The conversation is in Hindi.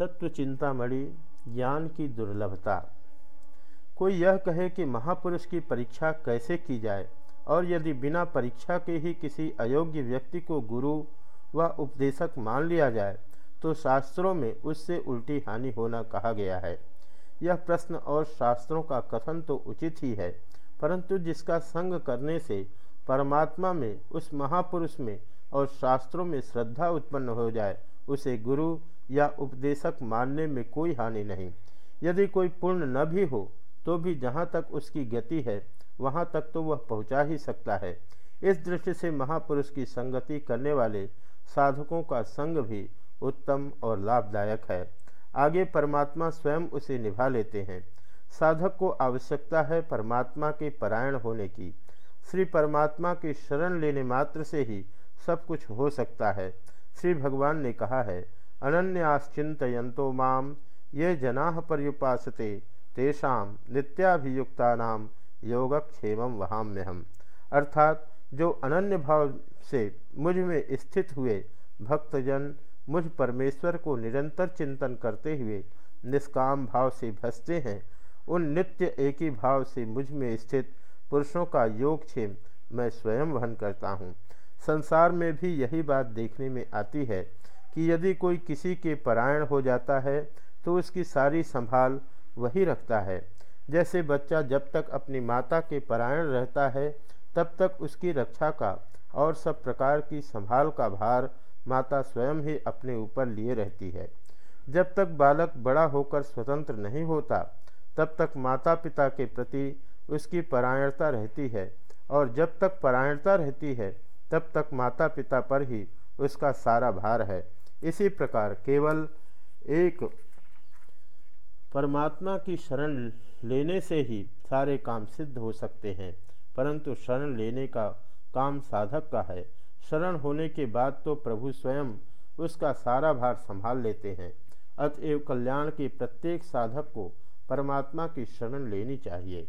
तत्व चिंतामणि ज्ञान की दुर्लभता। कोई यह कहे कि महापुरुष की परीक्षा कैसे की जाए, और यदि बिना परीक्षा के ही किसी अयोग्य व्यक्ति को गुरु व उपदेशक मान लिया जाए तो शास्त्रों में उससे उल्टी हानि होना कहा गया है। यह प्रश्न और शास्त्रों का कथन तो उचित ही है, परंतु जिसका संग करने से परमात्मा में, उस महापुरुष में और शास्त्रों में श्रद्धा उत्पन्न हो जाए, उसे गुरु या उपदेशक मानने में कोई हानि नहीं। यदि कोई पूर्ण न भी हो तो भी जहाँ तक उसकी गति है, वहाँ तक तो वह पहुँचा ही सकता है। इस दृष्टि से महापुरुष की संगति करने वाले साधकों का संग भी उत्तम और लाभदायक है। आगे परमात्मा स्वयं उसे निभा लेते हैं। साधक को आवश्यकता है परमात्मा के परायण होने की। श्री परमात्मा की शरण लेने मात्र से ही सब कुछ हो सकता है। श्री भगवान ने कहा है अनन्याश्चिंतयंतो माम ये जना पर्युपासते, तेषा नित्याभियुक्ता योगक्षेम वहाम्य हम अर्थात, जो अनन्य भाव से मुझमें स्थित हुए भक्तजन मुझ परमेश्वर को निरंतर चिंतन करते हुए निष्काम भाव से भसते हैं, उन नित्य एक भाव से मुझमें स्थित पुरुषों का योगक्षेम मैं स्वयं वहन करता हूँ। संसार में भी यही बात देखने में आती है कि यदि कोई किसी के परायण हो जाता है तो उसकी सारी संभाल वही रखता है। जैसे बच्चा जब तक अपनी माता के परायण रहता है, तब तक उसकी रक्षा का और सब प्रकार की संभाल का भार माता स्वयं ही अपने ऊपर लिए रहती है। जब तक बालक बड़ा होकर स्वतंत्र नहीं होता, तब तक माता पिता के प्रति उसकी परायणता रहती है और जब तक परायणता रहती है, तब तक माता पिता पर ही उसका सारा भार है। इसी प्रकार केवल एक परमात्मा की शरण लेने से ही सारे काम सिद्ध हो सकते हैं, परंतु शरण लेने का काम साधक का है। शरण होने के बाद तो प्रभु स्वयं उसका सारा भार संभाल लेते हैं। अतएव कल्याण के प्रत्येक साधक को परमात्मा की शरण लेनी चाहिए।